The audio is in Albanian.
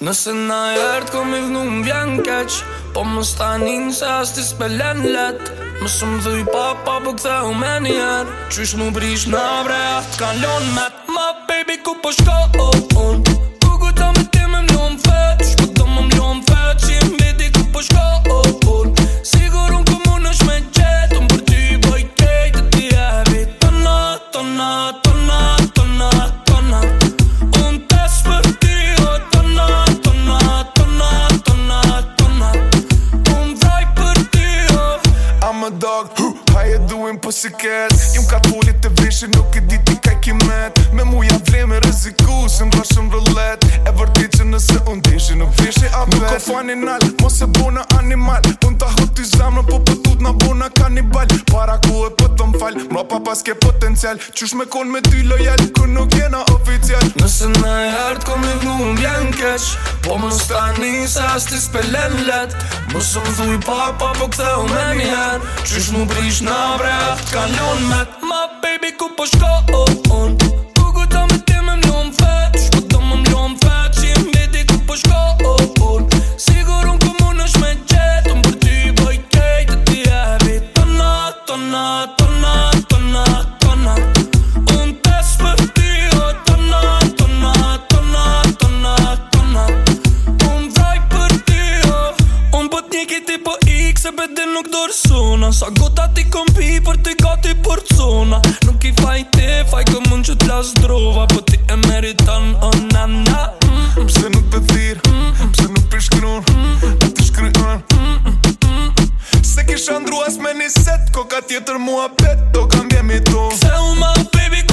Nëse na jertë kom i dhnu më vjen keq Po më stanin se asti s'pelen let Më më dhuj pa pa për këthe u meni Qysh më brish në vre aftë kalon me Ma baby ku po shko o oh, unë oh. po si ket Jum ka t'hullit të vishi nuk i diti ka i kimet Me mu jam vremi rëziku se mba shumë rëllet E vërti që nëse unë dishi nuk vishi apet Nuk ko fani nal, mos e bona animal Pun t'a hot t'i po pëtut n'a bona kanibal Para ku e për po të më fal, mra pa paske potencial Qysh me kon me ty lojal, kër nuk jena oficial keq Po më stani se s'ti ti spelen let Më së më thuj pa pa po këthe u me mjen Qysh më brish në bre atë kalon met Ma baby ku po shko o Ku me ti me mjom fet Shku me mjom fet Qi më biti ku po shko o Sigur unë ku mund është qet Unë për ty boj kejt e ti tonat, tonat të bete nuk dorë suna Sa gota ti kompi për ti gati për cuna Nuk i faj ti, faj ke mund që t'la zdrova Po ti e meritan, oh, na na mm, Pse nuk të mm, pse nuk mm, Se kisha ndru as me një set Ko ka tjetër mua pet, do kam djemi tu Se u ma baby